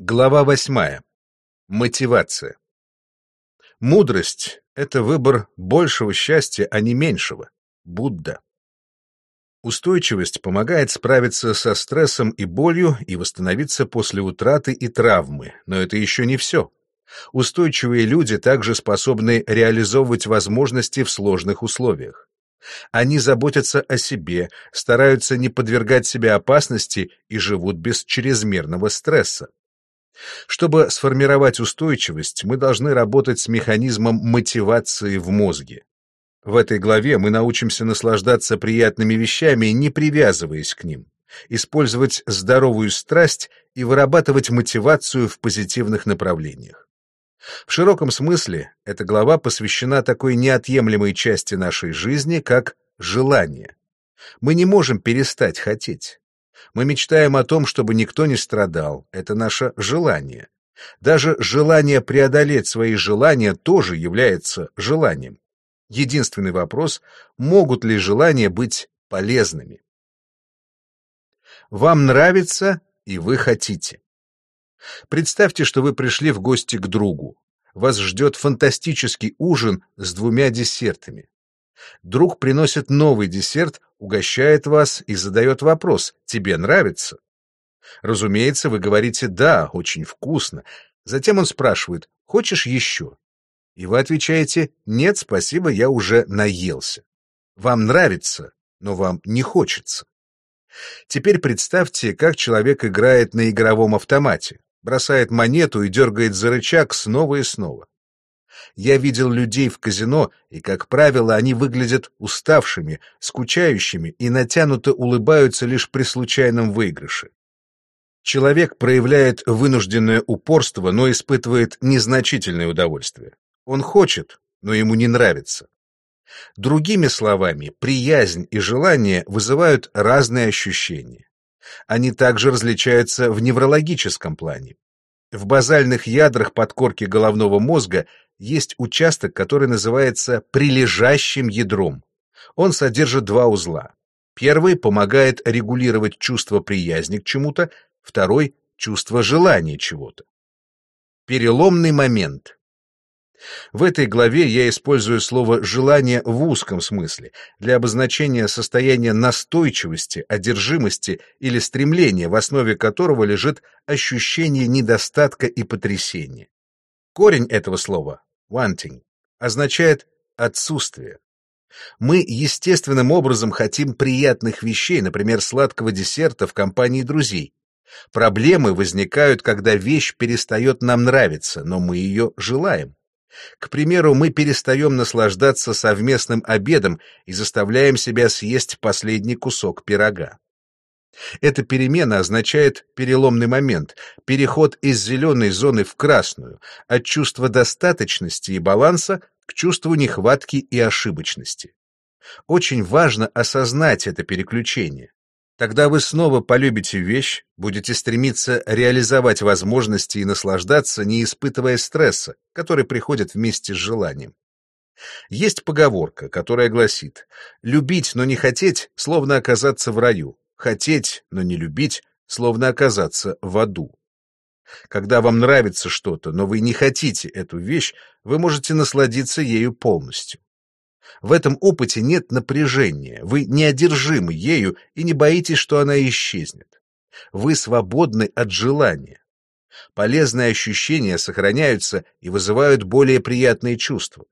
Глава восьмая. Мотивация. Мудрость — это выбор большего счастья, а не меньшего. Будда. Устойчивость помогает справиться со стрессом и болью и восстановиться после утраты и травмы, но это еще не все. Устойчивые люди также способны реализовывать возможности в сложных условиях. Они заботятся о себе, стараются не подвергать себя опасности и живут без чрезмерного стресса. Чтобы сформировать устойчивость, мы должны работать с механизмом мотивации в мозге. В этой главе мы научимся наслаждаться приятными вещами, не привязываясь к ним, использовать здоровую страсть и вырабатывать мотивацию в позитивных направлениях. В широком смысле эта глава посвящена такой неотъемлемой части нашей жизни, как желание. Мы не можем перестать хотеть. Мы мечтаем о том, чтобы никто не страдал. Это наше желание. Даже желание преодолеть свои желания тоже является желанием. Единственный вопрос — могут ли желания быть полезными? Вам нравится, и вы хотите. Представьте, что вы пришли в гости к другу. Вас ждет фантастический ужин с двумя десертами. Друг приносит новый десерт, угощает вас и задает вопрос «Тебе нравится?». Разумеется, вы говорите «Да, очень вкусно». Затем он спрашивает «Хочешь еще?». И вы отвечаете «Нет, спасибо, я уже наелся». Вам нравится, но вам не хочется. Теперь представьте, как человек играет на игровом автомате, бросает монету и дергает за рычаг снова и снова. Я видел людей в казино, и, как правило, они выглядят уставшими, скучающими и натянуто улыбаются лишь при случайном выигрыше. Человек проявляет вынужденное упорство, но испытывает незначительное удовольствие. Он хочет, но ему не нравится. Другими словами, приязнь и желание вызывают разные ощущения. Они также различаются в неврологическом плане. В базальных ядрах подкорки головного мозга есть участок, который называется прилежащим ядром. Он содержит два узла. Первый помогает регулировать чувство приязни к чему-то, второй — чувство желания чего-то. Переломный момент. В этой главе я использую слово «желание» в узком смысле для обозначения состояния настойчивости, одержимости или стремления, в основе которого лежит ощущение недостатка и потрясения. Корень этого слова wanting, означает отсутствие. Мы естественным образом хотим приятных вещей, например, сладкого десерта в компании друзей. Проблемы возникают, когда вещь перестает нам нравиться, но мы ее желаем. К примеру, мы перестаем наслаждаться совместным обедом и заставляем себя съесть последний кусок пирога. Эта перемена означает переломный момент, переход из зеленой зоны в красную, от чувства достаточности и баланса к чувству нехватки и ошибочности. Очень важно осознать это переключение. Тогда вы снова полюбите вещь, будете стремиться реализовать возможности и наслаждаться, не испытывая стресса, который приходит вместе с желанием. Есть поговорка, которая гласит «любить, но не хотеть, словно оказаться в раю, Хотеть, но не любить, словно оказаться в аду. Когда вам нравится что-то, но вы не хотите эту вещь, вы можете насладиться ею полностью. В этом опыте нет напряжения, вы не одержимы ею и не боитесь, что она исчезнет. Вы свободны от желания. Полезные ощущения сохраняются и вызывают более приятные чувства.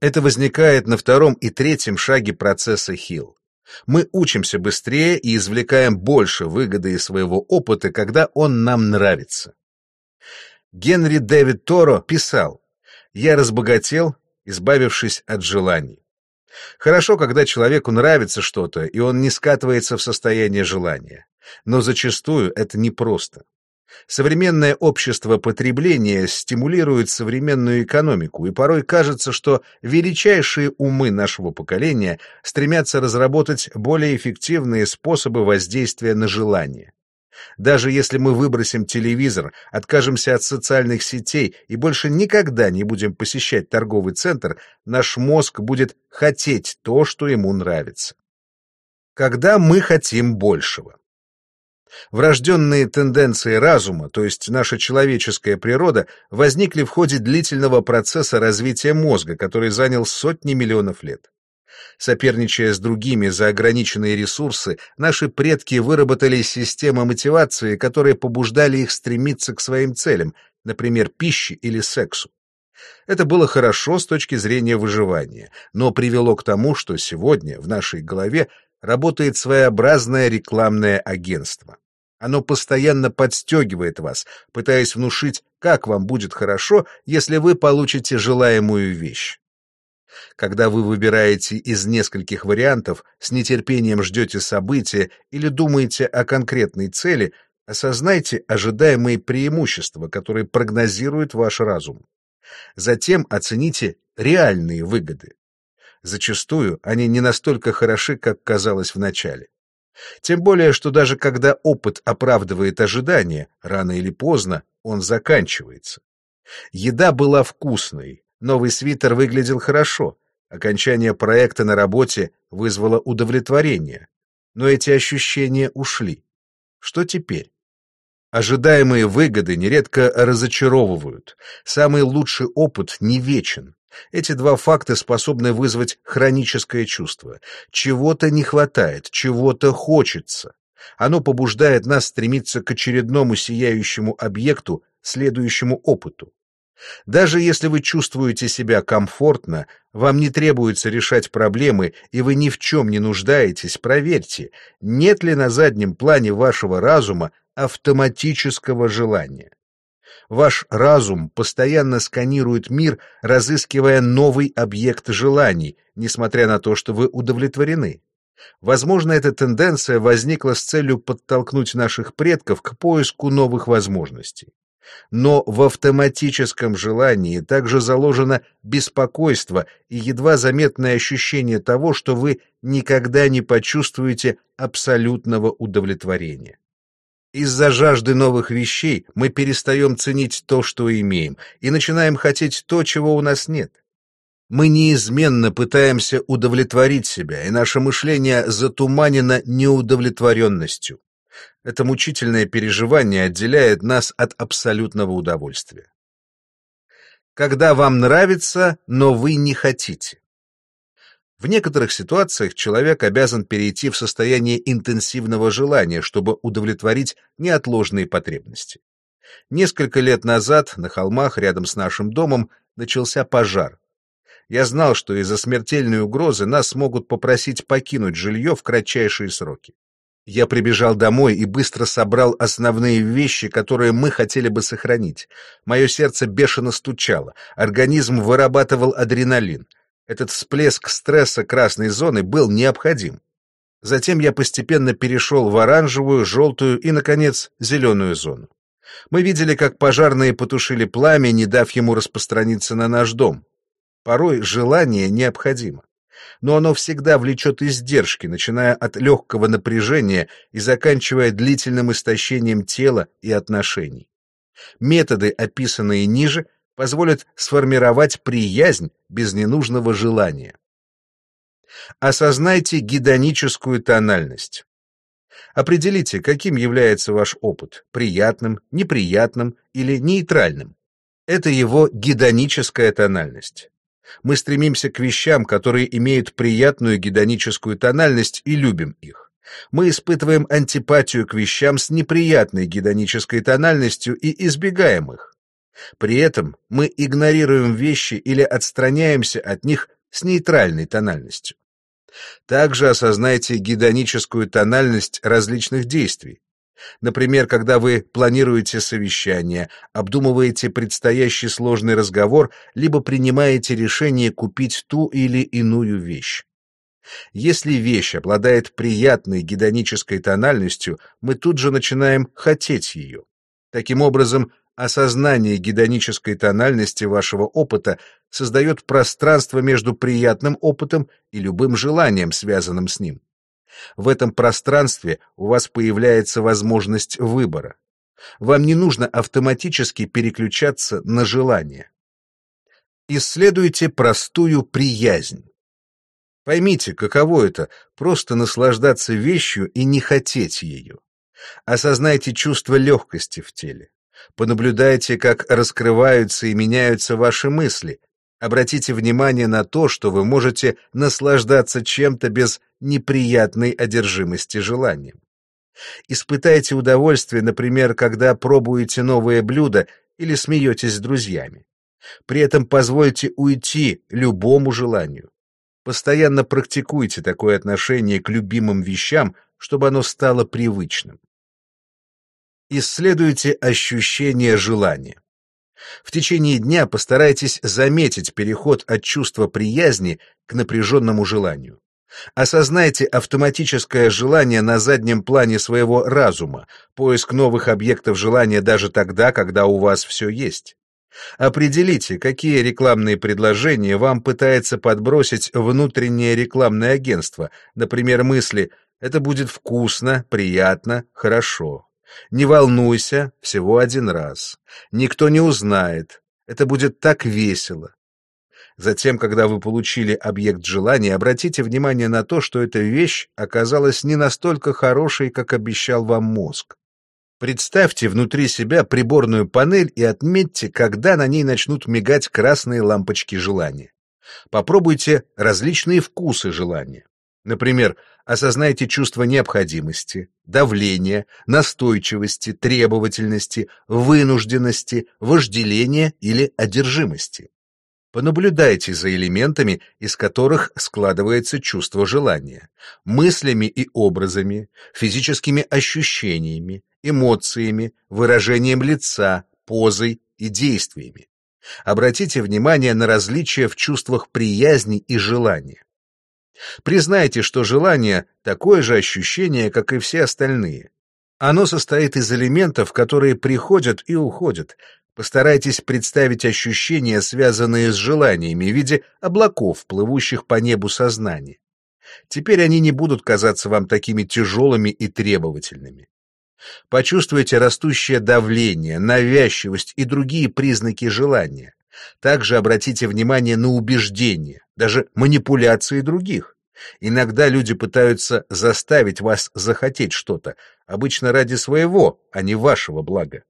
Это возникает на втором и третьем шаге процесса Хилл. Мы учимся быстрее и извлекаем больше выгоды из своего опыта, когда он нам нравится. Генри Дэвид Торо писал, «Я разбогател, избавившись от желаний». Хорошо, когда человеку нравится что-то, и он не скатывается в состояние желания. Но зачастую это непросто. Современное общество потребления стимулирует современную экономику, и порой кажется, что величайшие умы нашего поколения стремятся разработать более эффективные способы воздействия на желание. Даже если мы выбросим телевизор, откажемся от социальных сетей и больше никогда не будем посещать торговый центр, наш мозг будет хотеть то, что ему нравится. Когда мы хотим большего. Врожденные тенденции разума, то есть наша человеческая природа, возникли в ходе длительного процесса развития мозга, который занял сотни миллионов лет. Соперничая с другими за ограниченные ресурсы, наши предки выработали системы мотивации, которые побуждали их стремиться к своим целям, например, пище или сексу. Это было хорошо с точки зрения выживания, но привело к тому, что сегодня в нашей голове работает своеобразное рекламное агентство. Оно постоянно подстегивает вас, пытаясь внушить, как вам будет хорошо, если вы получите желаемую вещь. Когда вы выбираете из нескольких вариантов, с нетерпением ждете события или думаете о конкретной цели, осознайте ожидаемые преимущества, которые прогнозирует ваш разум. Затем оцените реальные выгоды. Зачастую они не настолько хороши, как казалось вначале. Тем более, что даже когда опыт оправдывает ожидания, рано или поздно он заканчивается. Еда была вкусной, новый свитер выглядел хорошо, окончание проекта на работе вызвало удовлетворение. Но эти ощущения ушли. Что теперь? Ожидаемые выгоды нередко разочаровывают. Самый лучший опыт не вечен. Эти два факта способны вызвать хроническое чувство. Чего-то не хватает, чего-то хочется. Оно побуждает нас стремиться к очередному сияющему объекту, следующему опыту. Даже если вы чувствуете себя комфортно, вам не требуется решать проблемы, и вы ни в чем не нуждаетесь, проверьте, нет ли на заднем плане вашего разума автоматического желания. Ваш разум постоянно сканирует мир, разыскивая новый объект желаний, несмотря на то, что вы удовлетворены. Возможно, эта тенденция возникла с целью подтолкнуть наших предков к поиску новых возможностей. Но в автоматическом желании также заложено беспокойство и едва заметное ощущение того, что вы никогда не почувствуете абсолютного удовлетворения. Из-за жажды новых вещей мы перестаем ценить то, что имеем, и начинаем хотеть то, чего у нас нет. Мы неизменно пытаемся удовлетворить себя, и наше мышление затуманено неудовлетворенностью. Это мучительное переживание отделяет нас от абсолютного удовольствия. Когда вам нравится, но вы не хотите. В некоторых ситуациях человек обязан перейти в состояние интенсивного желания, чтобы удовлетворить неотложные потребности. Несколько лет назад на холмах рядом с нашим домом начался пожар. Я знал, что из-за смертельной угрозы нас могут попросить покинуть жилье в кратчайшие сроки. Я прибежал домой и быстро собрал основные вещи, которые мы хотели бы сохранить. Мое сердце бешено стучало, организм вырабатывал адреналин. Этот всплеск стресса красной зоны был необходим. Затем я постепенно перешел в оранжевую, желтую и, наконец, зеленую зону. Мы видели, как пожарные потушили пламя, не дав ему распространиться на наш дом. Порой желание необходимо. Но оно всегда влечет издержки, начиная от легкого напряжения и заканчивая длительным истощением тела и отношений. Методы, описанные ниже, позволят сформировать приязнь без ненужного желания. Осознайте гедоническую тональность. Определите, каким является ваш опыт – приятным, неприятным или нейтральным. Это его гедоническая тональность. Мы стремимся к вещам, которые имеют приятную гедоническую тональность и любим их. Мы испытываем антипатию к вещам с неприятной гедонической тональностью и избегаем их. При этом мы игнорируем вещи или отстраняемся от них с нейтральной тональностью. Также осознайте гедоническую тональность различных действий. Например, когда вы планируете совещание, обдумываете предстоящий сложный разговор, либо принимаете решение купить ту или иную вещь. Если вещь обладает приятной гедонической тональностью, мы тут же начинаем хотеть ее. Таким образом, Осознание гедонической тональности вашего опыта создает пространство между приятным опытом и любым желанием, связанным с ним. В этом пространстве у вас появляется возможность выбора. Вам не нужно автоматически переключаться на желание. Исследуйте простую приязнь. Поймите, каково это — просто наслаждаться вещью и не хотеть ее. Осознайте чувство легкости в теле. Понаблюдайте, как раскрываются и меняются ваши мысли. Обратите внимание на то, что вы можете наслаждаться чем-то без неприятной одержимости желанием. Испытайте удовольствие, например, когда пробуете новое блюдо или смеетесь с друзьями. При этом позвольте уйти любому желанию. Постоянно практикуйте такое отношение к любимым вещам, чтобы оно стало привычным. Исследуйте ощущение желания. В течение дня постарайтесь заметить переход от чувства приязни к напряженному желанию. Осознайте автоматическое желание на заднем плане своего разума, поиск новых объектов желания даже тогда, когда у вас все есть. Определите, какие рекламные предложения вам пытается подбросить внутреннее рекламное агентство, например, мысли «это будет вкусно, приятно, хорошо». Не волнуйся, всего один раз. Никто не узнает. Это будет так весело. Затем, когда вы получили объект желания, обратите внимание на то, что эта вещь оказалась не настолько хорошей, как обещал вам мозг. Представьте внутри себя приборную панель и отметьте, когда на ней начнут мигать красные лампочки желания. Попробуйте различные вкусы желания. Например, осознайте чувство необходимости, давления, настойчивости, требовательности, вынужденности, вожделения или одержимости. Понаблюдайте за элементами, из которых складывается чувство желания, мыслями и образами, физическими ощущениями, эмоциями, выражением лица, позой и действиями. Обратите внимание на различия в чувствах приязни и желания. Признайте, что желание — такое же ощущение, как и все остальные. Оно состоит из элементов, которые приходят и уходят, Постарайтесь представить ощущения, связанные с желаниями в виде облаков, плывущих по небу сознания. Теперь они не будут казаться вам такими тяжелыми и требовательными. Почувствуйте растущее давление, навязчивость и другие признаки желания. Также обратите внимание на убеждения, даже манипуляции других. Иногда люди пытаются заставить вас захотеть что-то, обычно ради своего, а не вашего блага.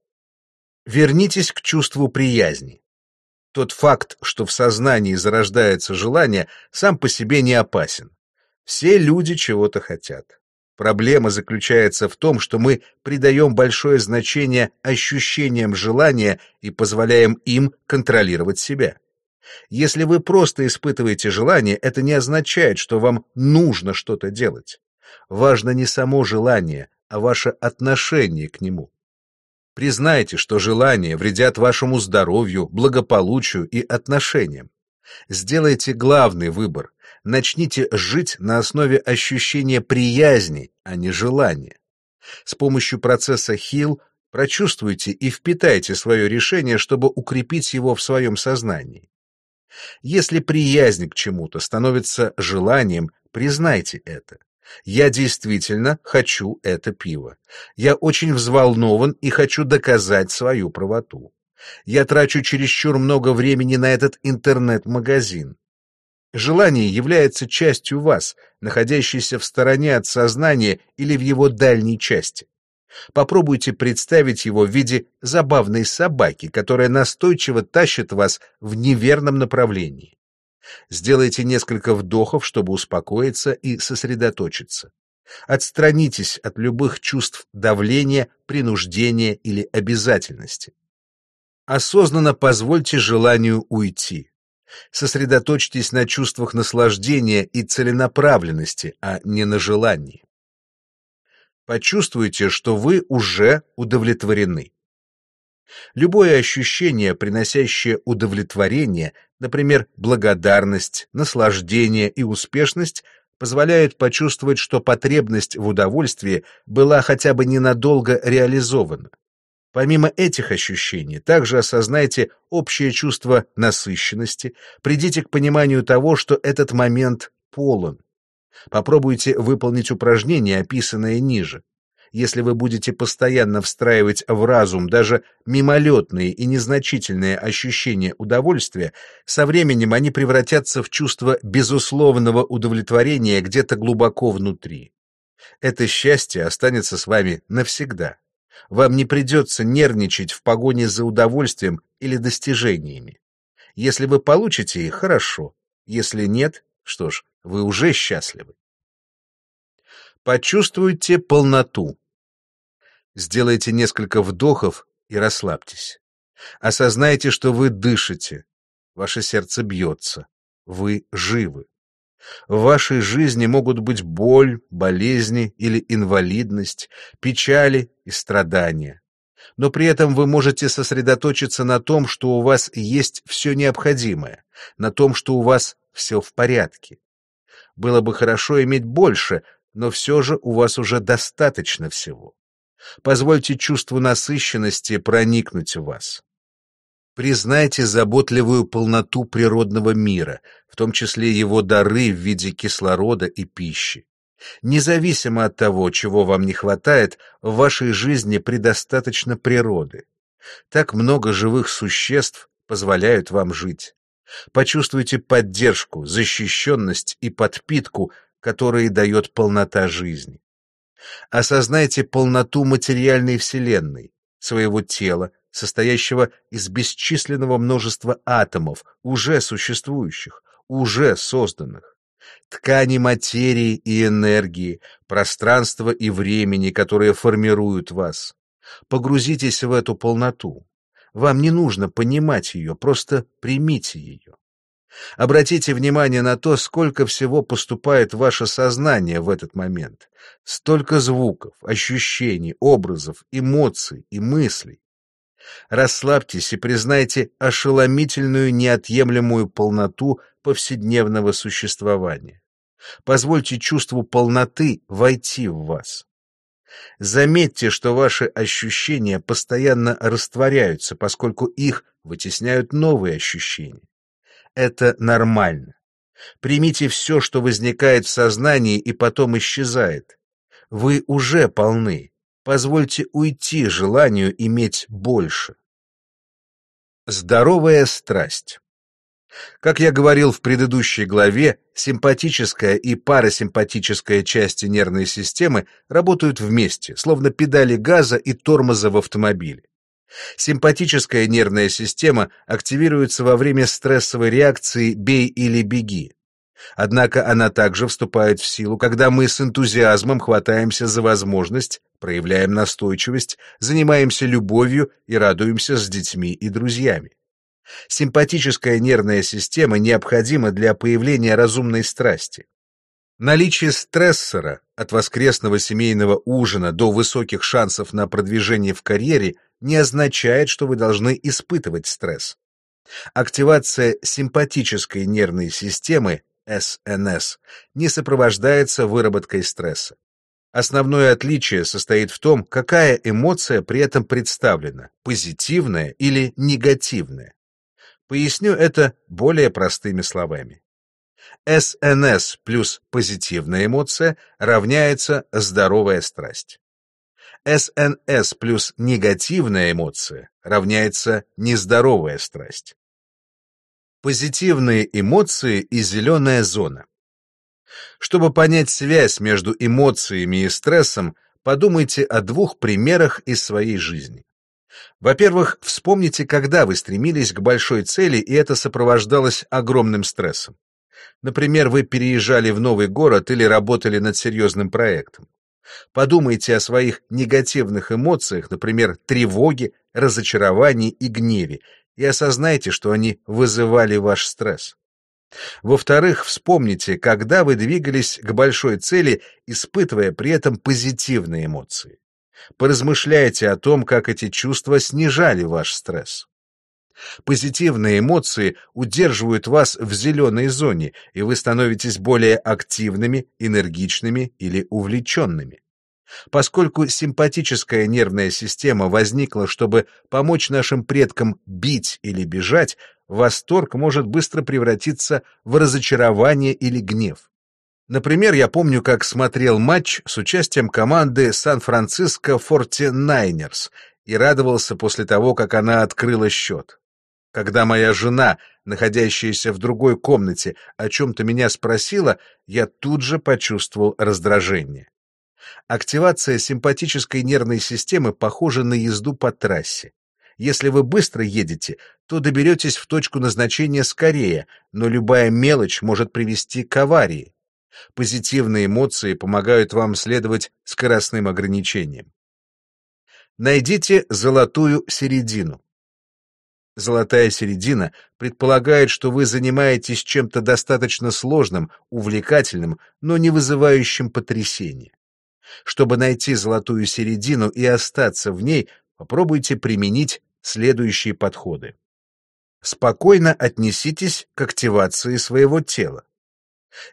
Вернитесь к чувству приязни. Тот факт, что в сознании зарождается желание, сам по себе не опасен. Все люди чего-то хотят. Проблема заключается в том, что мы придаем большое значение ощущениям желания и позволяем им контролировать себя. Если вы просто испытываете желание, это не означает, что вам нужно что-то делать. Важно не само желание, а ваше отношение к нему. Признайте, что желания вредят вашему здоровью, благополучию и отношениям. Сделайте главный выбор. Начните жить на основе ощущения приязни, а не желания. С помощью процесса Хилл прочувствуйте и впитайте свое решение, чтобы укрепить его в своем сознании. Если приязнь к чему-то становится желанием, признайте это. Я действительно хочу это пиво. Я очень взволнован и хочу доказать свою правоту. Я трачу чересчур много времени на этот интернет-магазин. Желание является частью вас, находящейся в стороне от сознания или в его дальней части. Попробуйте представить его в виде забавной собаки, которая настойчиво тащит вас в неверном направлении. Сделайте несколько вдохов, чтобы успокоиться и сосредоточиться. Отстранитесь от любых чувств давления, принуждения или обязательности. Осознанно позвольте желанию уйти. Сосредоточьтесь на чувствах наслаждения и целенаправленности, а не на желании. Почувствуйте, что вы уже удовлетворены. Любое ощущение, приносящее удовлетворение, например, благодарность, наслаждение и успешность, позволяют почувствовать, что потребность в удовольствии была хотя бы ненадолго реализована. Помимо этих ощущений, также осознайте общее чувство насыщенности, придите к пониманию того, что этот момент полон. Попробуйте выполнить упражнение, описанное ниже. Если вы будете постоянно встраивать в разум даже мимолетные и незначительные ощущения удовольствия, со временем они превратятся в чувство безусловного удовлетворения где-то глубоко внутри. Это счастье останется с вами навсегда. Вам не придется нервничать в погоне за удовольствием или достижениями. Если вы получите их, хорошо. Если нет, что ж, вы уже счастливы. Почувствуйте полноту. Сделайте несколько вдохов и расслабьтесь. Осознайте, что вы дышите. Ваше сердце бьется. Вы живы. В вашей жизни могут быть боль, болезни или инвалидность, печали и страдания. Но при этом вы можете сосредоточиться на том, что у вас есть все необходимое, на том, что у вас все в порядке. Было бы хорошо иметь больше, но все же у вас уже достаточно всего. Позвольте чувству насыщенности проникнуть в вас. Признайте заботливую полноту природного мира, в том числе его дары в виде кислорода и пищи. Независимо от того, чего вам не хватает, в вашей жизни предостаточно природы. Так много живых существ позволяют вам жить. Почувствуйте поддержку, защищенность и подпитку, которые дает полнота жизни. Осознайте полноту материальной вселенной, своего тела, состоящего из бесчисленного множества атомов, уже существующих, уже созданных. Ткани материи и энергии, пространства и времени, которые формируют вас. Погрузитесь в эту полноту. Вам не нужно понимать ее, просто примите ее. Обратите внимание на то, сколько всего поступает ваше сознание в этот момент. Столько звуков, ощущений, образов, эмоций и мыслей. Расслабьтесь и признайте ошеломительную неотъемлемую полноту повседневного существования. Позвольте чувству полноты войти в вас. Заметьте, что ваши ощущения постоянно растворяются, поскольку их вытесняют новые ощущения. Это нормально. Примите все, что возникает в сознании и потом исчезает. Вы уже полны. Позвольте уйти желанию иметь больше. Здоровая страсть. Как я говорил в предыдущей главе, симпатическая и парасимпатическая части нервной системы работают вместе, словно педали газа и тормоза в автомобиле. Симпатическая нервная система активируется во время стрессовой реакции «бей или беги». Однако она также вступает в силу, когда мы с энтузиазмом хватаемся за возможность, проявляем настойчивость, занимаемся любовью и радуемся с детьми и друзьями. Симпатическая нервная система необходима для появления разумной страсти. Наличие стрессора от воскресного семейного ужина до высоких шансов на продвижение в карьере не означает, что вы должны испытывать стресс. Активация симпатической нервной системы СНС не сопровождается выработкой стресса. Основное отличие состоит в том, какая эмоция при этом представлена – позитивная или негативная. Поясню это более простыми словами. СНС плюс позитивная эмоция равняется здоровая страсть. СНС плюс негативная эмоция равняется нездоровая страсть. Позитивные эмоции и зеленая зона. Чтобы понять связь между эмоциями и стрессом, подумайте о двух примерах из своей жизни. Во-первых, вспомните, когда вы стремились к большой цели, и это сопровождалось огромным стрессом. Например, вы переезжали в новый город или работали над серьезным проектом. Подумайте о своих негативных эмоциях, например, тревоге, разочаровании и гневе, и осознайте, что они вызывали ваш стресс. Во-вторых, вспомните, когда вы двигались к большой цели, испытывая при этом позитивные эмоции. Поразмышляйте о том, как эти чувства снижали ваш стресс. Позитивные эмоции удерживают вас в зеленой зоне, и вы становитесь более активными, энергичными или увлеченными. Поскольку симпатическая нервная система возникла, чтобы помочь нашим предкам бить или бежать, восторг может быстро превратиться в разочарование или гнев. Например, я помню, как смотрел матч с участием команды Сан-Франциско Форти Найнерс и радовался после того, как она открыла счет. Когда моя жена, находящаяся в другой комнате, о чем-то меня спросила, я тут же почувствовал раздражение. Активация симпатической нервной системы похожа на езду по трассе. Если вы быстро едете, то доберетесь в точку назначения скорее, но любая мелочь может привести к аварии. Позитивные эмоции помогают вам следовать скоростным ограничениям. Найдите золотую середину. Золотая середина предполагает, что вы занимаетесь чем-то достаточно сложным, увлекательным, но не вызывающим потрясения. Чтобы найти золотую середину и остаться в ней, попробуйте применить следующие подходы. Спокойно отнеситесь к активации своего тела.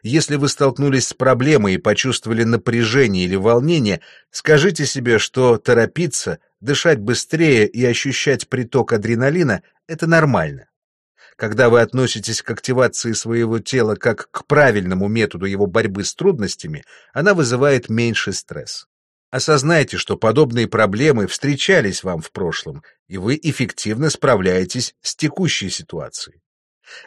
Если вы столкнулись с проблемой и почувствовали напряжение или волнение, скажите себе, что торопиться, дышать быстрее и ощущать приток адреналина — это нормально. Когда вы относитесь к активации своего тела как к правильному методу его борьбы с трудностями, она вызывает меньший стресс. Осознайте, что подобные проблемы встречались вам в прошлом, и вы эффективно справляетесь с текущей ситуацией.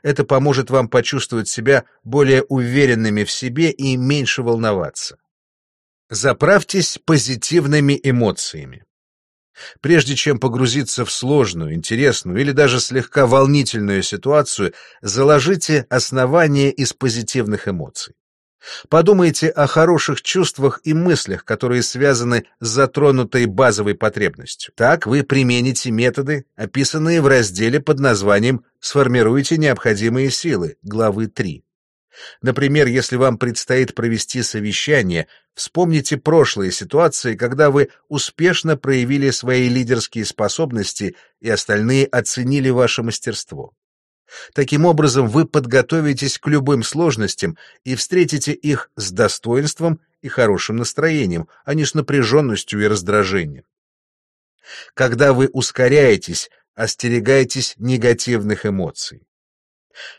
Это поможет вам почувствовать себя более уверенными в себе и меньше волноваться. Заправьтесь позитивными эмоциями. Прежде чем погрузиться в сложную, интересную или даже слегка волнительную ситуацию, заложите основание из позитивных эмоций. Подумайте о хороших чувствах и мыслях, которые связаны с затронутой базовой потребностью. Так вы примените методы, описанные в разделе под названием «Сформируйте необходимые силы» главы 3. Например, если вам предстоит провести совещание, вспомните прошлые ситуации, когда вы успешно проявили свои лидерские способности и остальные оценили ваше мастерство. Таким образом, вы подготовитесь к любым сложностям и встретите их с достоинством и хорошим настроением, а не с напряженностью и раздражением. Когда вы ускоряетесь, остерегайтесь негативных эмоций.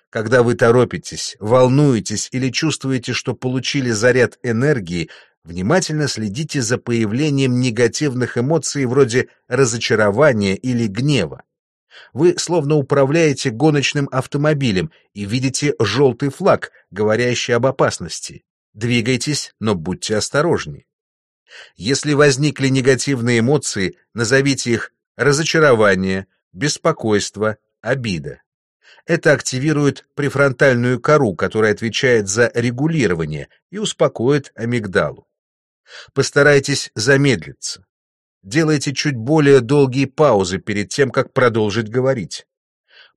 Когда вы торопитесь, волнуетесь или чувствуете, что получили заряд энергии, внимательно следите за появлением негативных эмоций вроде разочарования или гнева. Вы словно управляете гоночным автомобилем и видите желтый флаг, говорящий об опасности. Двигайтесь, но будьте осторожнее. Если возникли негативные эмоции, назовите их разочарование, беспокойство, обида. Это активирует префронтальную кору, которая отвечает за регулирование, и успокоит амигдалу. Постарайтесь замедлиться. Делайте чуть более долгие паузы перед тем, как продолжить говорить.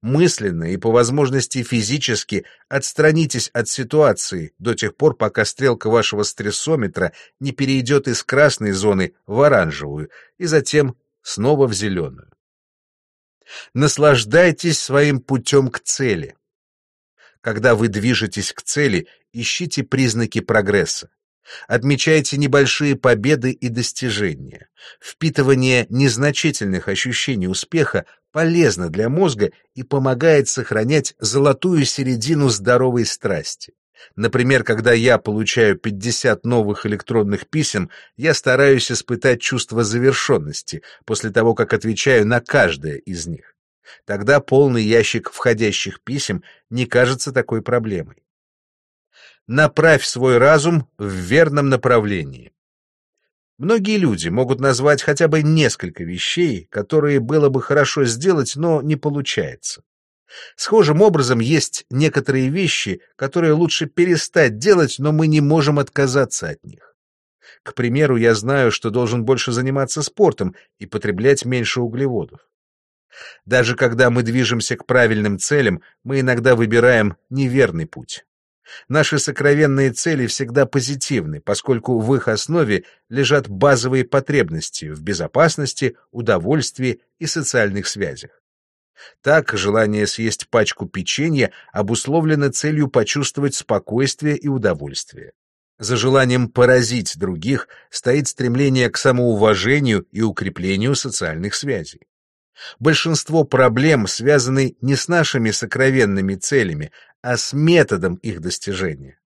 Мысленно и по возможности физически отстранитесь от ситуации до тех пор, пока стрелка вашего стрессометра не перейдет из красной зоны в оранжевую и затем снова в зеленую. Наслаждайтесь своим путем к цели. Когда вы движетесь к цели, ищите признаки прогресса. Отмечайте небольшие победы и достижения. Впитывание незначительных ощущений успеха полезно для мозга и помогает сохранять золотую середину здоровой страсти. Например, когда я получаю 50 новых электронных писем, я стараюсь испытать чувство завершенности после того, как отвечаю на каждое из них. Тогда полный ящик входящих писем не кажется такой проблемой направь свой разум в верном направлении. Многие люди могут назвать хотя бы несколько вещей, которые было бы хорошо сделать, но не получается. Схожим образом есть некоторые вещи, которые лучше перестать делать, но мы не можем отказаться от них. К примеру, я знаю, что должен больше заниматься спортом и потреблять меньше углеводов. Даже когда мы движемся к правильным целям, мы иногда выбираем неверный путь. Наши сокровенные цели всегда позитивны, поскольку в их основе лежат базовые потребности в безопасности, удовольствии и социальных связях. Так, желание съесть пачку печенья обусловлено целью почувствовать спокойствие и удовольствие. За желанием поразить других стоит стремление к самоуважению и укреплению социальных связей. Большинство проблем связаны не с нашими сокровенными целями, а с методом их достижения.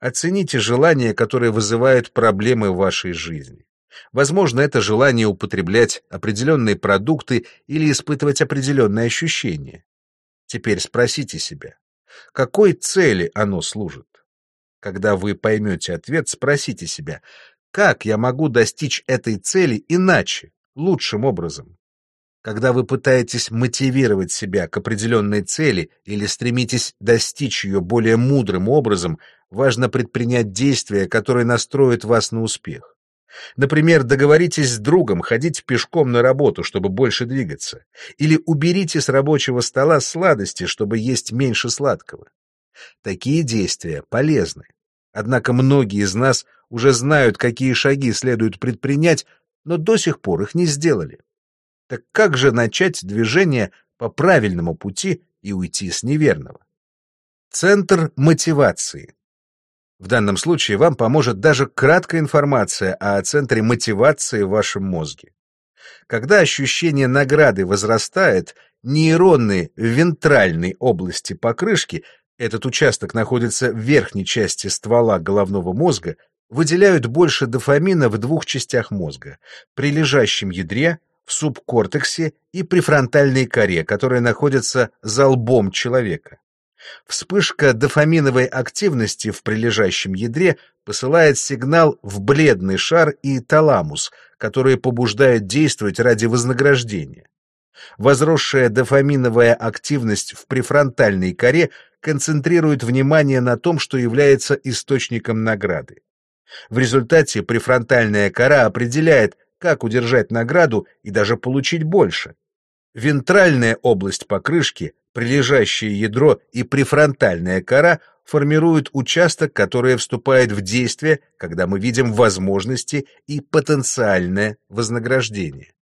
Оцените желания, которые вызывают проблемы в вашей жизни. Возможно, это желание употреблять определенные продукты или испытывать определенные ощущения. Теперь спросите себя, какой цели оно служит? Когда вы поймете ответ, спросите себя, Как я могу достичь этой цели иначе, лучшим образом? Когда вы пытаетесь мотивировать себя к определенной цели или стремитесь достичь ее более мудрым образом, важно предпринять действия, которые настроят вас на успех. Например, договоритесь с другом ходить пешком на работу, чтобы больше двигаться, или уберите с рабочего стола сладости, чтобы есть меньше сладкого. Такие действия полезны. Однако многие из нас уже знают, какие шаги следует предпринять, но до сих пор их не сделали. Так как же начать движение по правильному пути и уйти с неверного? Центр мотивации. В данном случае вам поможет даже краткая информация о центре мотивации в вашем мозге. Когда ощущение награды возрастает, нейроны в вентральной области покрышки, этот участок находится в верхней части ствола головного мозга, выделяют больше дофамина в двух частях мозга, при лежащем ядре, в субкортексе и префронтальной коре, которые находятся за лбом человека. Вспышка дофаминовой активности в прилежащем ядре посылает сигнал в бледный шар и таламус, которые побуждают действовать ради вознаграждения. Возросшая дофаминовая активность в префронтальной коре концентрирует внимание на том, что является источником награды. В результате префронтальная кора определяет, как удержать награду и даже получить больше. Вентральная область покрышки прилежащее ядро и префронтальная кора формируют участок, который вступает в действие, когда мы видим возможности и потенциальное вознаграждение.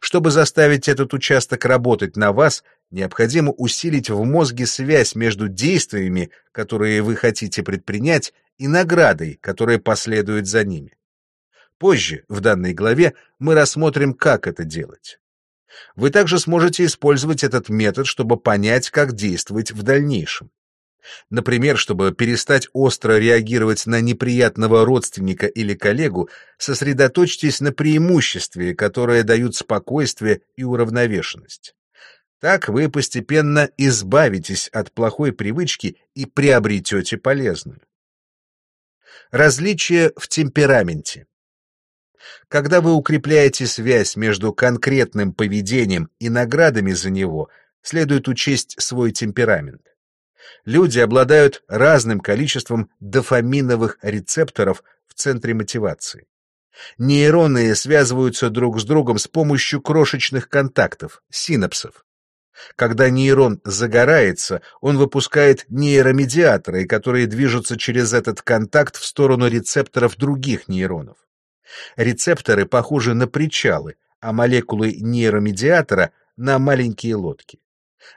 Чтобы заставить этот участок работать на вас, необходимо усилить в мозге связь между действиями, которые вы хотите предпринять, и наградой, которая последует за ними. Позже, в данной главе, мы рассмотрим, как это делать. Вы также сможете использовать этот метод, чтобы понять, как действовать в дальнейшем. Например, чтобы перестать остро реагировать на неприятного родственника или коллегу, сосредоточьтесь на преимуществе, которое дают спокойствие и уравновешенность. Так вы постепенно избавитесь от плохой привычки и приобретете полезную. Различия в темпераменте. Когда вы укрепляете связь между конкретным поведением и наградами за него, следует учесть свой темперамент. Люди обладают разным количеством дофаминовых рецепторов в центре мотивации. Нейроны связываются друг с другом с помощью крошечных контактов, синапсов. Когда нейрон загорается, он выпускает нейромедиаторы, которые движутся через этот контакт в сторону рецепторов других нейронов. Рецепторы похожи на причалы, а молекулы нейромедиатора — на маленькие лодки.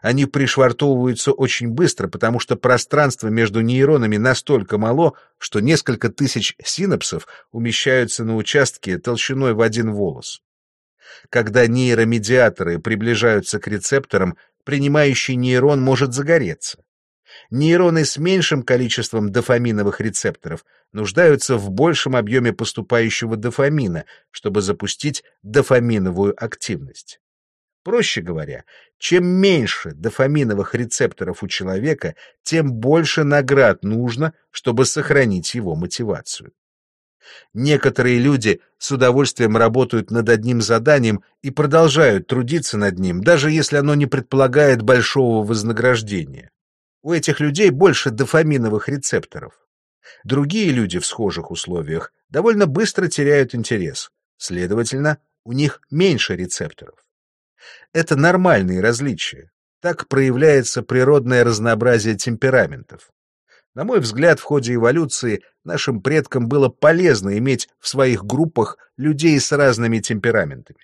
Они пришвартовываются очень быстро, потому что пространство между нейронами настолько мало, что несколько тысяч синапсов умещаются на участке толщиной в один волос. Когда нейромедиаторы приближаются к рецепторам, принимающий нейрон может загореться. Нейроны с меньшим количеством дофаминовых рецепторов нуждаются в большем объеме поступающего дофамина, чтобы запустить дофаминовую активность. Проще говоря, чем меньше дофаминовых рецепторов у человека, тем больше наград нужно, чтобы сохранить его мотивацию. Некоторые люди с удовольствием работают над одним заданием и продолжают трудиться над ним, даже если оно не предполагает большого вознаграждения. У этих людей больше дофаминовых рецепторов. Другие люди в схожих условиях довольно быстро теряют интерес, следовательно, у них меньше рецепторов. Это нормальные различия. Так проявляется природное разнообразие темпераментов. На мой взгляд, в ходе эволюции нашим предкам было полезно иметь в своих группах людей с разными темпераментами.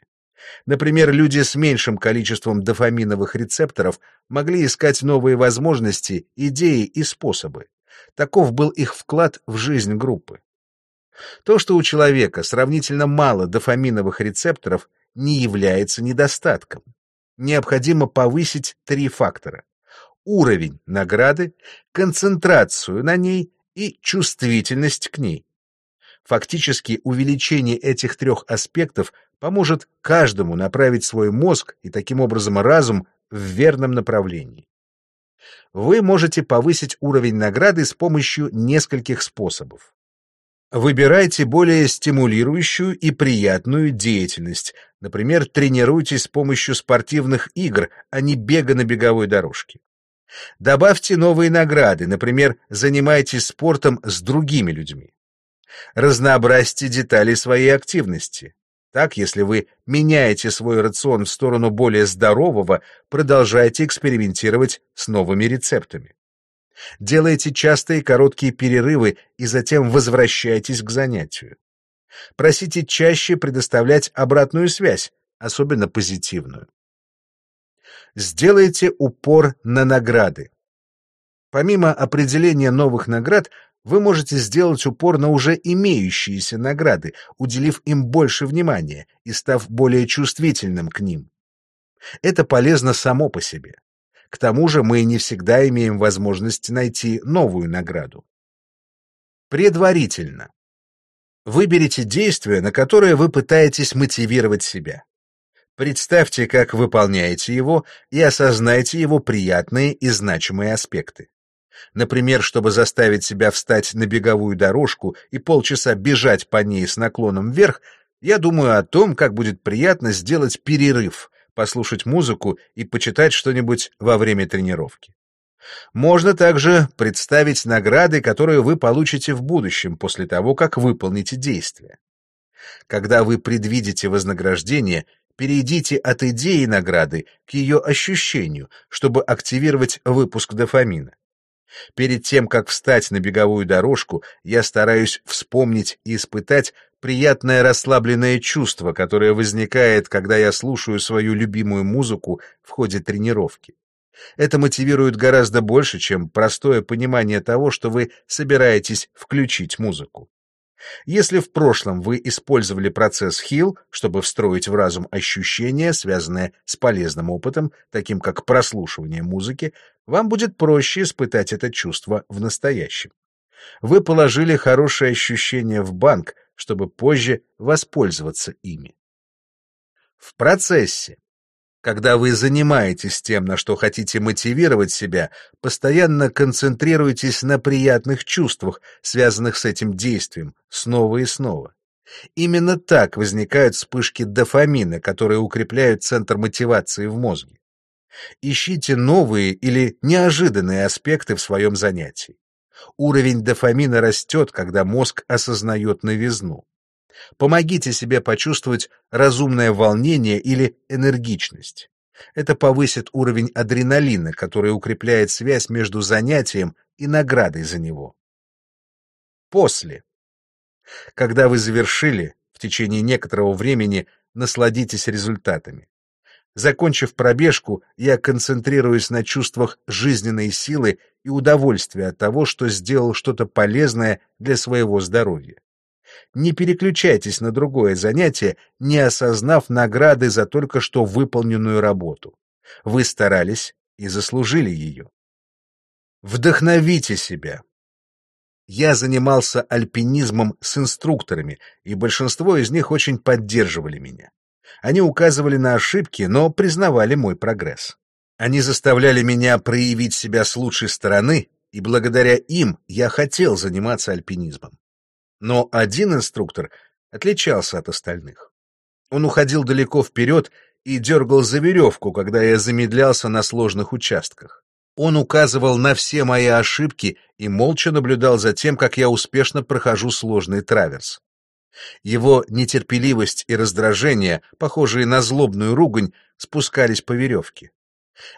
Например, люди с меньшим количеством дофаминовых рецепторов могли искать новые возможности, идеи и способы. Таков был их вклад в жизнь группы. То, что у человека сравнительно мало дофаминовых рецепторов, не является недостатком. Необходимо повысить три фактора. Уровень награды, концентрацию на ней и чувствительность к ней. Фактически увеличение этих трех аспектов поможет каждому направить свой мозг и таким образом разум в верном направлении. Вы можете повысить уровень награды с помощью нескольких способов. Выбирайте более стимулирующую и приятную деятельность. Например, тренируйтесь с помощью спортивных игр, а не бега на беговой дорожке. Добавьте новые награды, например, занимайтесь спортом с другими людьми. Разнообразьте детали своей активности. Так, если вы меняете свой рацион в сторону более здорового, продолжайте экспериментировать с новыми рецептами. Делайте частые короткие перерывы и затем возвращайтесь к занятию. Просите чаще предоставлять обратную связь, особенно позитивную. Сделайте упор на награды. Помимо определения новых наград, вы можете сделать упор на уже имеющиеся награды, уделив им больше внимания и став более чувствительным к ним. Это полезно само по себе. К тому же мы не всегда имеем возможность найти новую награду. Предварительно. Выберите действие, на которое вы пытаетесь мотивировать себя. Представьте, как выполняете его, и осознайте его приятные и значимые аспекты. Например, чтобы заставить себя встать на беговую дорожку и полчаса бежать по ней с наклоном вверх, я думаю о том, как будет приятно сделать перерыв, послушать музыку и почитать что-нибудь во время тренировки. Можно также представить награды, которые вы получите в будущем после того, как выполните действие. Когда вы предвидите вознаграждение, перейдите от идеи награды к ее ощущению, чтобы активировать выпуск дофамина. Перед тем, как встать на беговую дорожку, я стараюсь вспомнить и испытать приятное расслабленное чувство, которое возникает, когда я слушаю свою любимую музыку в ходе тренировки. Это мотивирует гораздо больше, чем простое понимание того, что вы собираетесь включить музыку. Если в прошлом вы использовали процесс Хилл, чтобы встроить в разум ощущения, связанные с полезным опытом, таким как прослушивание музыки, вам будет проще испытать это чувство в настоящем. Вы положили хорошие ощущения в банк, чтобы позже воспользоваться ими. В процессе когда вы занимаетесь тем, на что хотите мотивировать себя, постоянно концентрируйтесь на приятных чувствах, связанных с этим действием, снова и снова. Именно так возникают вспышки дофамина, которые укрепляют центр мотивации в мозге. Ищите новые или неожиданные аспекты в своем занятии. Уровень дофамина растет, когда мозг осознает новизну. Помогите себе почувствовать разумное волнение или энергичность. Это повысит уровень адреналина, который укрепляет связь между занятием и наградой за него. После. Когда вы завершили, в течение некоторого времени насладитесь результатами. Закончив пробежку, я концентрируюсь на чувствах жизненной силы и удовольствия от того, что сделал что-то полезное для своего здоровья. Не переключайтесь на другое занятие, не осознав награды за только что выполненную работу. Вы старались и заслужили ее. Вдохновите себя. Я занимался альпинизмом с инструкторами, и большинство из них очень поддерживали меня. Они указывали на ошибки, но признавали мой прогресс. Они заставляли меня проявить себя с лучшей стороны, и благодаря им я хотел заниматься альпинизмом. Но один инструктор отличался от остальных. Он уходил далеко вперед и дергал за веревку, когда я замедлялся на сложных участках. Он указывал на все мои ошибки и молча наблюдал за тем, как я успешно прохожу сложный траверс. Его нетерпеливость и раздражение, похожие на злобную ругань, спускались по веревке.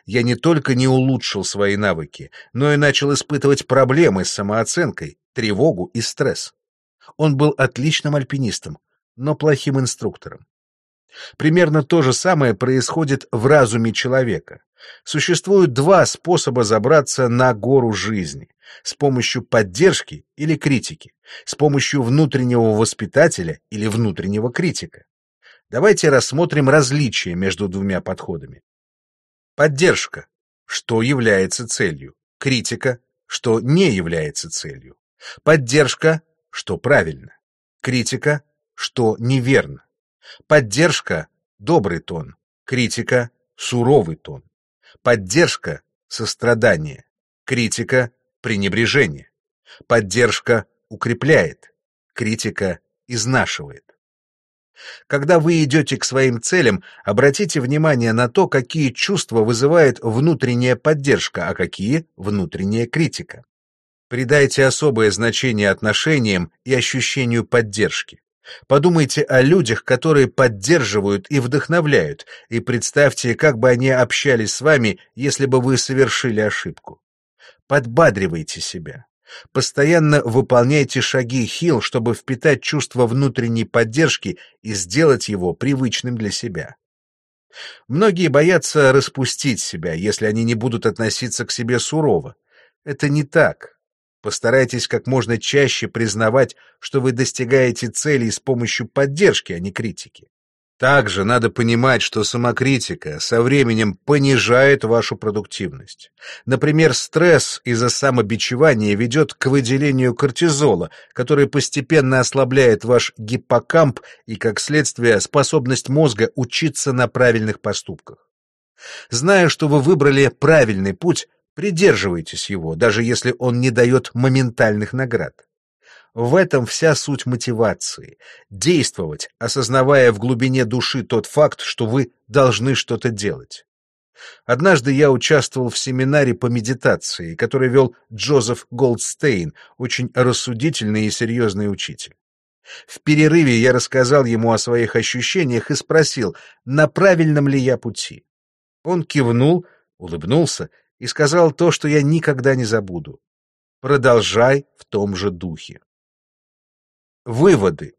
Я не только не улучшил свои навыки, но и начал испытывать проблемы с самооценкой, тревогу и стресс. Он был отличным альпинистом, но плохим инструктором. Примерно то же самое происходит в разуме человека. Существуют два способа забраться на гору жизни — с помощью поддержки или критики, с помощью внутреннего воспитателя или внутреннего критика. Давайте рассмотрим различия между двумя подходами. Поддержка. Что является целью? Критика. Что не является целью? Поддержка что правильно, критика, что неверно, поддержка — добрый тон, критика — суровый тон, поддержка — сострадание, критика — пренебрежение, поддержка укрепляет, критика изнашивает. Когда вы идете к своим целям, обратите внимание на то, какие чувства вызывает внутренняя поддержка, а какие — внутренняя критика. Придайте особое значение отношениям и ощущению поддержки. Подумайте о людях, которые поддерживают и вдохновляют, и представьте, как бы они общались с вами, если бы вы совершили ошибку. Подбадривайте себя. Постоянно выполняйте шаги Хилл, чтобы впитать чувство внутренней поддержки и сделать его привычным для себя. Многие боятся распустить себя, если они не будут относиться к себе сурово. Это не так. Постарайтесь как можно чаще признавать, что вы достигаете целей с помощью поддержки, а не критики. Также надо понимать, что самокритика со временем понижает вашу продуктивность. Например, стресс из-за самобичевания ведет к выделению кортизола, который постепенно ослабляет ваш гиппокамп и, как следствие, способность мозга учиться на правильных поступках. Зная, что вы выбрали правильный путь, придерживайтесь его, даже если он не дает моментальных наград. В этом вся суть мотивации — действовать, осознавая в глубине души тот факт, что вы должны что-то делать. Однажды я участвовал в семинаре по медитации, который вел Джозеф Голдстейн, очень рассудительный и серьезный учитель. В перерыве я рассказал ему о своих ощущениях и спросил, на правильном ли я пути. Он кивнул, улыбнулся и сказал то, что я никогда не забуду. Продолжай в том же духе. Выводы.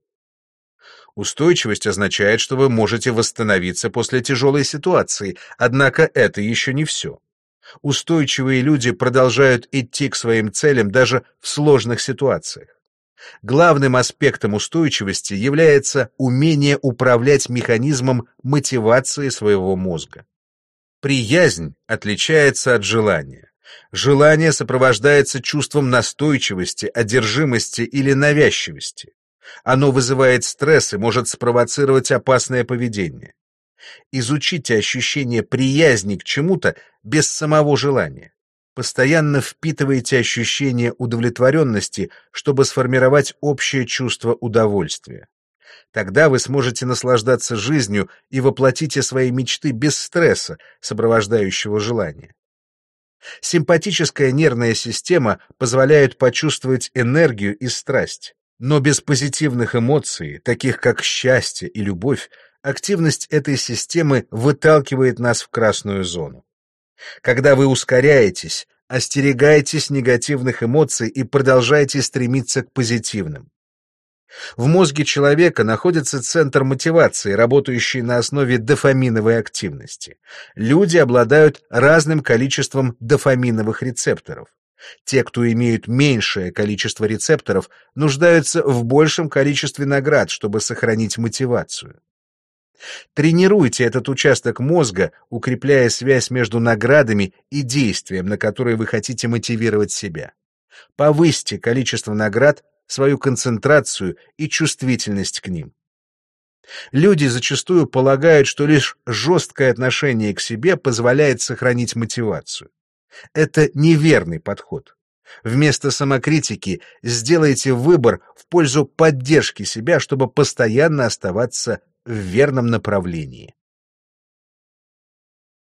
Устойчивость означает, что вы можете восстановиться после тяжелой ситуации, однако это еще не все. Устойчивые люди продолжают идти к своим целям даже в сложных ситуациях. Главным аспектом устойчивости является умение управлять механизмом мотивации своего мозга. Приязнь отличается от желания. Желание сопровождается чувством настойчивости, одержимости или навязчивости. Оно вызывает стресс и может спровоцировать опасное поведение. Изучите ощущение приязни к чему-то без самого желания. Постоянно впитывайте ощущение удовлетворенности, чтобы сформировать общее чувство удовольствия. Тогда вы сможете наслаждаться жизнью и воплотите свои мечты без стресса, сопровождающего желание. Симпатическая нервная система позволяет почувствовать энергию и страсть. Но без позитивных эмоций, таких как счастье и любовь, активность этой системы выталкивает нас в красную зону. Когда вы ускоряетесь, остерегайтесь негативных эмоций и продолжайте стремиться к позитивным. В мозге человека находится центр мотивации, работающий на основе дофаминовой активности. Люди обладают разным количеством дофаминовых рецепторов. Те, кто имеют меньшее количество рецепторов, нуждаются в большем количестве наград, чтобы сохранить мотивацию. Тренируйте этот участок мозга, укрепляя связь между наградами и действием, на которое вы хотите мотивировать себя. Повысьте количество наград, свою концентрацию и чувствительность к ним. Люди зачастую полагают, что лишь жесткое отношение к себе позволяет сохранить мотивацию. Это неверный подход. Вместо самокритики сделайте выбор в пользу поддержки себя, чтобы постоянно оставаться в верном направлении.